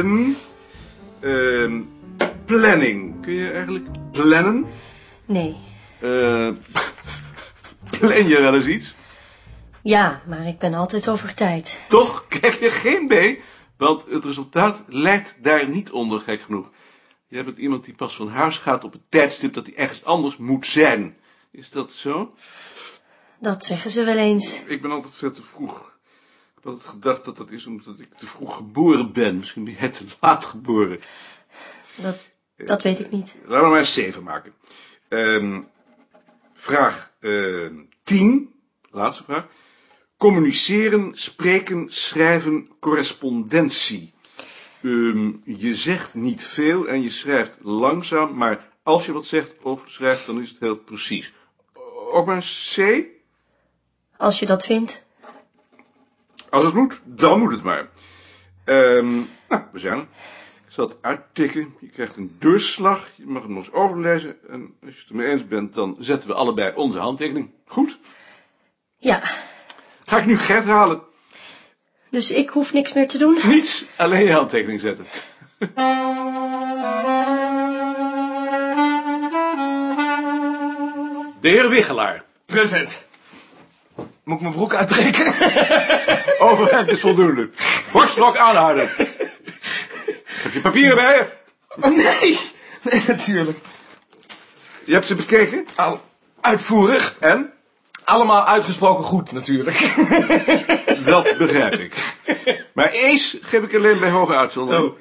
zeggen... ehm, planning. Kun je eigenlijk plannen? Nee. Eh, plan je wel eens iets? Ja, maar ik ben altijd over tijd. Toch krijg je geen B, want het resultaat lijkt daar niet onder, gek genoeg. Jij bent iemand die pas van huis gaat op het tijdstip dat hij ergens anders moet zijn. Is dat zo? Dat zeggen ze wel eens. Ik ben altijd veel te vroeg. Ik altijd gedacht dat dat is omdat ik te vroeg geboren ben. Misschien ben jij te laat geboren. Dat, dat weet ik niet. Laten we maar eens zeven maken. Ehm, vraag ehm 10, laatste vraag. Communiceren, spreken, schrijven, correspondentie. Ehm, je zegt niet veel en je schrijft langzaam, maar als je wat zegt of schrijft, dan is het heel precies. Ook maar een C? Als je dat vindt. Als het moet, dan moet het maar. Ehm, nou, we zijn er. Ik zal het uittikken. Je krijgt een doorslag. Je mag hem nog eens overlezen. En als je het ermee eens bent, dan zetten we allebei onze handtekening. Goed? Ja, Ga ik nu Gert halen? dus ik hoef niks meer te doen. Niets, alleen je handtekening zetten. De heer Wiggelaar. Present. Moet ik mijn broek uittrekken? Overheid is voldoende. Borstlok aanhouden. Heb je papieren bij je? Oh, nee. Nee, natuurlijk. Je hebt ze bekeken? Al uitvoerig. En? Allemaal uitgesproken goed, natuurlijk. Dat begrijp ik. Maar Ace geef ik alleen bij hoge uitzondering. Oh.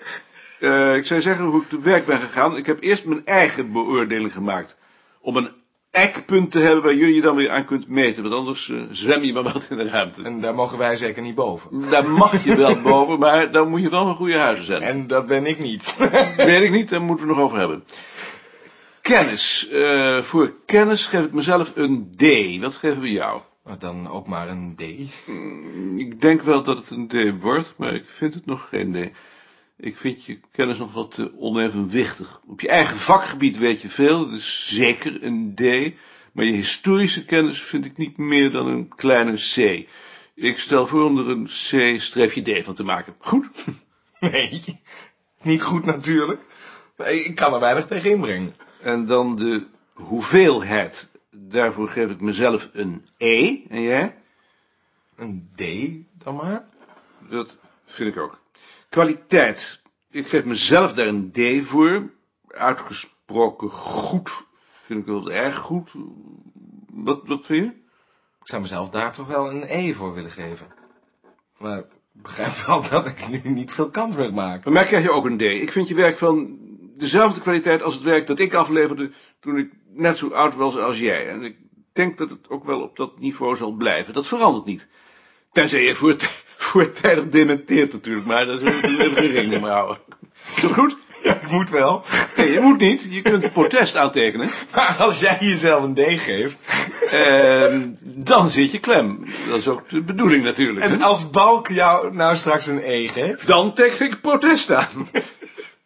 Eh, ik zou zeggen hoe ik te werk ben gegaan. Ik heb eerst mijn eigen beoordeling gemaakt. Om een eikpunt te hebben waar jullie je dan weer aan kunt meten. Want anders eh, zwem je maar wat in de ruimte. En daar mogen wij zeker niet boven. Daar mag je wel boven, maar dan moet je wel een goede huizen zijn. En dat ben ik niet. Weet ik niet, daar moeten we nog over hebben. Kennis. Eh, voor kennis geef ik mezelf een D. Wat geven we jou? Maar dan ook maar een D. Ik denk wel dat het een D wordt, maar ik vind het nog geen D. Ik vind je kennis nog wat te onevenwichtig. Op je eigen vakgebied weet je veel, dat is zeker een D. Maar je historische kennis vind ik niet meer dan een kleine C. Ik stel voor om er een C-D van te maken. Goed? Nee, niet goed natuurlijk. Maar Ik kan er weinig tegen inbrengen. En dan de hoeveelheid. Daarvoor geef ik mezelf een E. En jij? Een D dan maar. Dat vind ik ook. Kwaliteit. Ik geef mezelf daar een D voor. Uitgesproken goed. Vind ik wel erg goed. Wat, wat vind je? Ik zou mezelf daar toch wel een E voor willen geven. Maar ik begrijp wel dat ik nu niet veel kans mag maken. Bij mij krijg je ook een D. Ik vind je werk van dezelfde kwaliteit als het werk dat ik afleverde toen ik net zo oud was als jij. En ik denk dat het ook wel op dat niveau zal blijven. Dat verandert niet. Tenzij je voor, voortijdig dementeert natuurlijk, maar daar zullen we rekening mee houden. Is dat goed? Ja, ik moet wel. Nee, je moet niet. Je kunt protest aantekenen. Maar als jij jezelf een D geeft. Ehm, dan zit je klem. Dat is ook de bedoeling natuurlijk. hè? En als Balk jou nou straks een E geeft. Dan teken ik protest aan.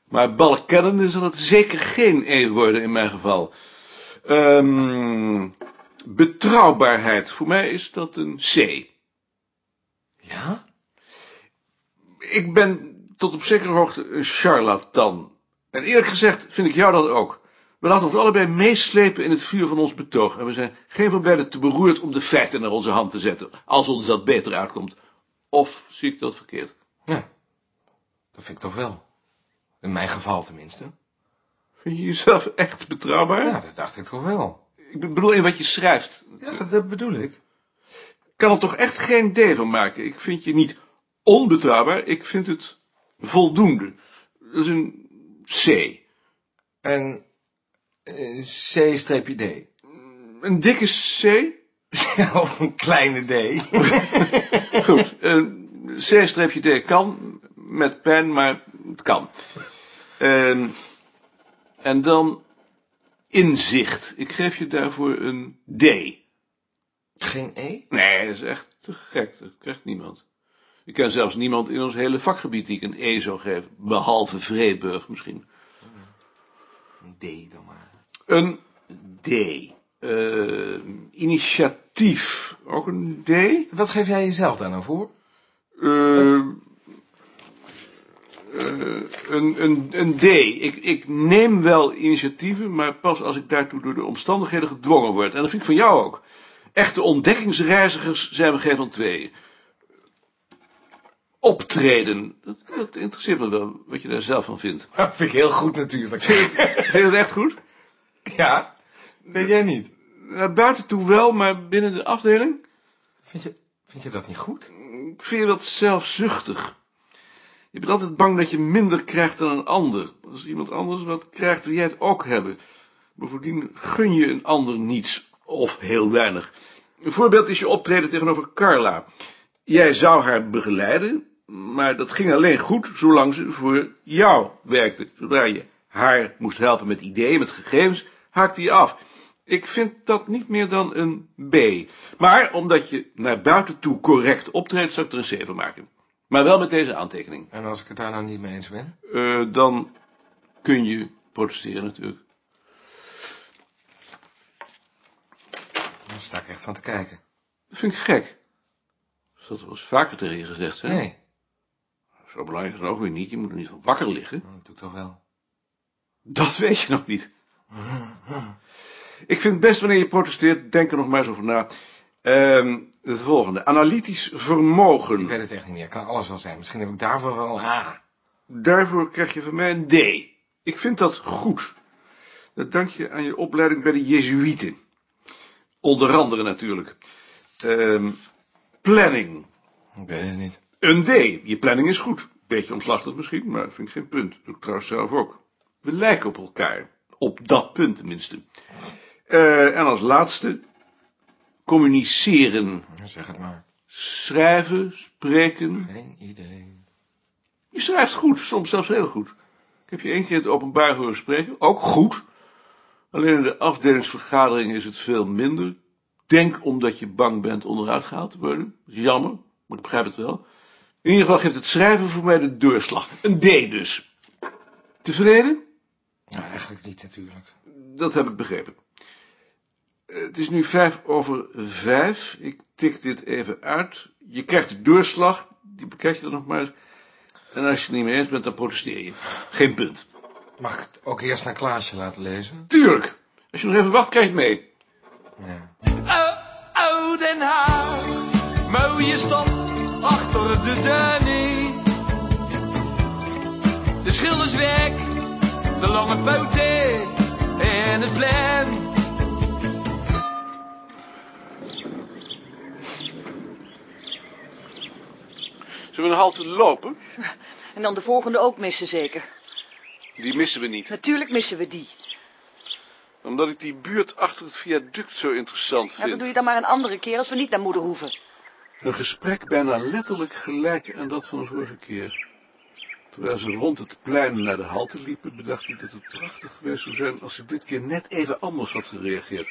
Maar balkennende zal het zeker geen E worden in mijn geval. Ehm, betrouwbaarheid. Voor mij is dat een C. Ja? Ik ben tot op zekere hoogte een charlatan. En eerlijk gezegd vind ik jou dat ook. We laten ons allebei meeslepen in het vuur van ons betoog. En we zijn geen van beiden te beroerd om de feiten naar onze hand te zetten. Als ons dat beter uitkomt. Of zie ik dat verkeerd? Ja. Dat vind ik toch wel. In mijn geval tenminste. Vind je jezelf echt betrouwbaar? Ja, dat dacht ik toch wel. Ik bedoel in wat je schrijft. Ja, dat, dat bedoel ik. Ik kan er toch echt geen D van maken. Ik vind je niet onbetrouwbaar. Ik vind het voldoende. Dat is een C. En eh, C-D. Een dikke C? Ja, of een kleine D. Goed. Een C-D kan. Met pen, maar het kan. En, en dan inzicht. Ik geef je daarvoor een D. Geen E? Nee, dat is echt te gek. Dat krijgt niemand. Ik ken zelfs niemand in ons hele vakgebied die ik een E zou geven. Behalve Vreeburg misschien. Een D dan maar. Een D. Eh, initiatief. Ook een D? Wat geef jij jezelf daar nou voor? Eh, eh, Een, een, een D. Ik, ik neem wel initiatieven, maar pas als ik daartoe door de omstandigheden gedwongen word. En dat vind ik van jou ook. Echte ontdekkingsreizigers zijn we geen van twee. Optreden. Dat, dat interesseert me wel, wat je daar zelf van vindt. Dat vind ik heel goed natuurlijk. Vind je dat echt goed? Ja, weet jij niet. Naar buiten toe wel, maar binnen de afdeling? Vind je, vind je dat niet goed? Ik vind je dat zelfzuchtig. Je bent altijd bang dat je minder krijgt dan een ander. Als iemand anders wat krijgt, wil jij het ook hebben. Bovendien gun je een ander niets, of heel weinig. Een voorbeeld is je optreden tegenover Carla. Jij zou haar begeleiden, maar dat ging alleen goed zolang ze voor jou werkte. Zodra je haar moest helpen met ideeën, met gegevens, haakte je af. Ik vind dat niet meer dan een B. Maar omdat je naar buiten toe correct optreedt, zou ik er een C van maken. Maar wel met deze aantekening. En als ik het daar nou niet mee eens ben? Eh, dan kun je protesteren natuurlijk. Sta ik echt van te kijken. Dat vind ik gek. Dat wel eens vaker tegen je gezegd, hè? Nee, Zo belangrijk is het ook weer niet. Je moet er niet van wakker liggen. dat doe ik toch wel. Dat weet je nog niet. Ik vind best wanneer je protesteert, denk er nog maar eens over na. Ehm, het volgende. Analytisch vermogen. Ik weet het echt niet meer. Kan alles wel zijn. Misschien heb ik daarvoor wel een A. Daarvoor krijg je van mij een D. Ik vind dat goed. Dat dank je aan je opleiding bij de Jezuïeten. Onder andere natuurlijk. Ehm, planning. Ik weet het niet. Een D. Je planning is goed. Beetje omslachtig misschien, maar vind ik geen punt. Doe ik trouwens zelf ook. We lijken op elkaar. Op dat punt tenminste. Eh, en als laatste. Communiceren. Zeg het maar. Schrijven, spreken. Geen idee. Je schrijft goed, soms zelfs heel goed. Ik heb je één keer het openbaar horen spreken, ook goed. Alleen in de afdelingsvergadering is het veel minder. Denk omdat je bang bent onderuit gehaald te worden. Dat is jammer, maar ik begrijp het wel. In ieder geval geeft het schrijven voor mij de doorslag. Een D dus. Tevreden? Nou, eigenlijk niet natuurlijk. Dat heb ik begrepen. Eh, Het is nu vijf over vijf. Ik tik dit even uit. Je krijgt de doorslag, die bekijk je dan nog maar eens. En als je het niet mee eens bent, dan protesteer je. Geen punt. Mag ik het ook eerst naar Klaasje laten lezen? Tuurlijk. Als je nog even wacht, krijg je het mee. Ja. Oh, oh, Den Haag, mooie stad achter de Danny. De schilderswerk, de lange poten en het plan. Zullen we een halte lopen? En dan de volgende ook missen zeker. Die missen we niet. Natuurlijk missen we die. Omdat ik die buurt achter het viaduct zo interessant Ja, dat vind. doe je dan maar een andere keer als we niet naar moeder hoeven. Een gesprek bijna letterlijk gelijk aan dat van de vorige keer. Terwijl ze rond het plein naar de halte liepen, bedacht ik dat het prachtig geweest zou zijn als ze dit keer net even anders had gereageerd.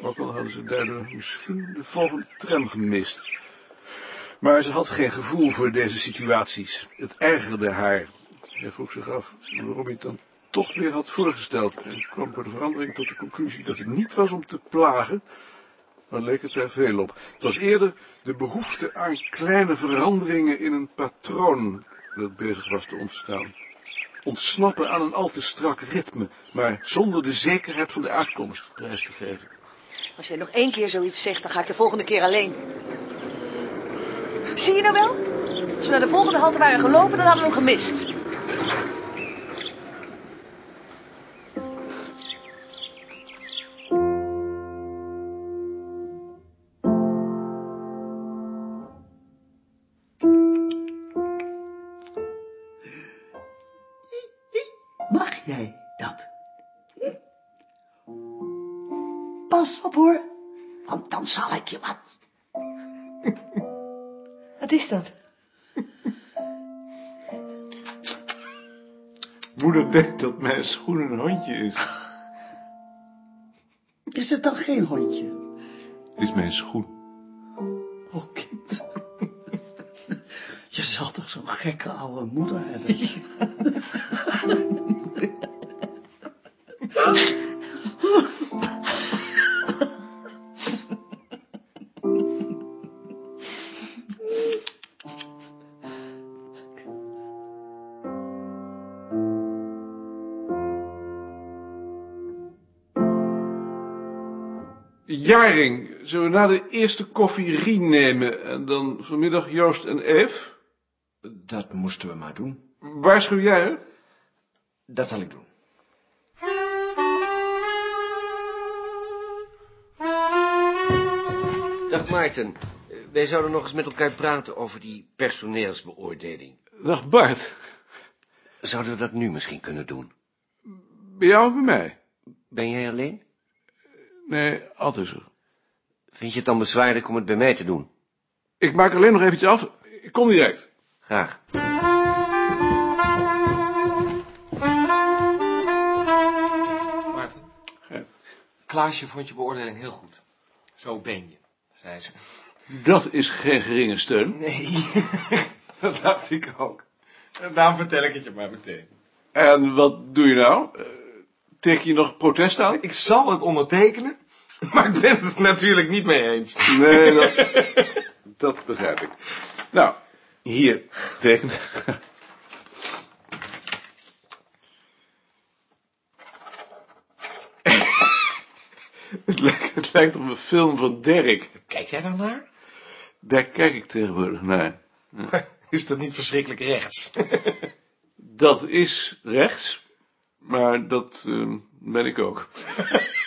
Ook al hadden ze daardoor misschien de volgende tram gemist. Maar ze had geen gevoel voor deze situaties. Het ergerde haar. Hij vroeg zich af waarom hij het dan toch weer had voorgesteld en kwam voor de verandering tot de conclusie dat het niet was om te plagen, maar leek het er veel op. Het was eerder de behoefte aan kleine veranderingen in een patroon dat bezig was te ontstaan. Ontsnappen aan een al te strak ritme, maar zonder de zekerheid van de uitkomst prijs te geven. Als jij nog één keer zoiets zegt, dan ga ik de volgende keer alleen. Zie je nou wel? Als we naar de volgende halte waren gelopen, dan hadden we hem gemist. Mag jij dat? Hm? Pas op hoor, want dan zal ik je wat. Wat is dat? Moeder denkt dat mijn schoen een hondje is. Is het dan geen hondje? Het is mijn schoen. Oh, kind. Je zal toch zo'n gekke oude moeder hebben? Jaring, zullen we na de eerste koffie Rien nemen en dan vanmiddag Joost en Eve? Dat moesten we maar doen. Waarschuw jij hè? Dat zal ik doen. Dag Maarten. Wij zouden nog eens met elkaar praten over die personeelsbeoordeling. Dag Bart. Zouden we dat nu misschien kunnen doen? Bij jou of bij mij? Ben jij alleen? Nee, altijd zo. Vind je het dan bezwaarlijk om het bij mij te doen? Ik maak alleen nog even iets af. Ik kom direct. Graag. Maarten, Gert. Klaasje vond je beoordeling heel goed. Zo ben je, zei ze. Dat is geen geringe steun. Nee, dat dacht ik ook. En daarom vertel ik het je maar meteen. En wat doe je nou? Teken je nog protest aan? Ik zal het ondertekenen, maar ik ben het natuurlijk niet mee eens. Nee, dat, dat begrijp ik. Nou, hier, tekenen. Het lijkt, het lijkt op een film van Derek. Kijk jij dan naar? Daar kijk ik tegenwoordig naar. Is dat niet verschrikkelijk rechts? Dat is rechts, maar dat eh, ben ik ook.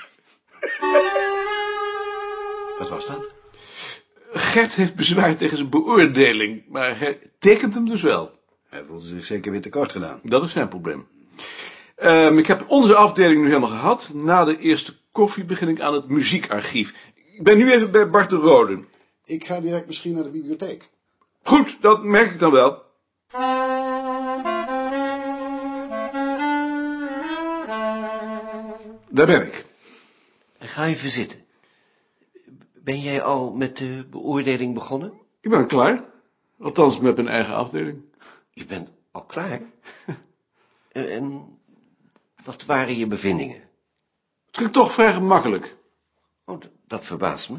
Wat was dat? Gert heeft bezwaar tegen zijn beoordeling, maar hij tekent hem dus wel. Hij voelde zich zeker weer tekort gedaan. Dat is zijn probleem. Ehm, ik heb onze afdeling nu helemaal gehad. Na de eerste koffie begin ik aan het muziekarchief. Ik ben nu even bij Bart de Rode. Ik ga direct misschien naar de bibliotheek. Goed, dat merk ik dan wel. Daar ben ik. Ga even zitten. Ben jij al met de beoordeling begonnen? Ik ben klaar. Althans, met mijn eigen afdeling. Je bent al klaar? En- en wat waren je bevindingen? Het ging toch vrij gemakkelijk. Oh, dat verbaast me.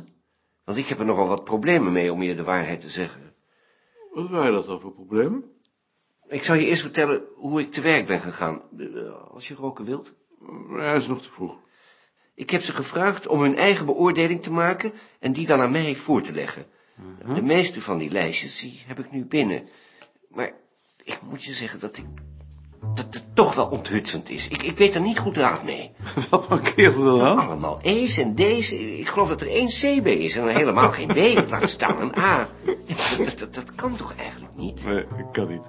Want ik heb er nogal wat problemen mee om je de waarheid te zeggen. Wat waren dat dan voor problemen? Ik zal je eerst vertellen hoe ik te werk ben gegaan, eh, als je roken wilt. Hij is nog te vroeg. Ik heb ze gevraagd om hun eigen beoordeling te maken en die dan aan mij voor te leggen. De meeste van die lijstjes, die heb ik nu binnen. Maar ik moet je zeggen dat ik... dat het toch wel onthutsend is. Ik, ik weet er niet goed raad mee. Wat mankeert er dan aan? Allemaal E's en D's. Ik geloof dat er één C bij is en dan helemaal geen B. Laat staan een A. Dat, dat, dat kan toch eigenlijk niet? Nee, ik kan niet.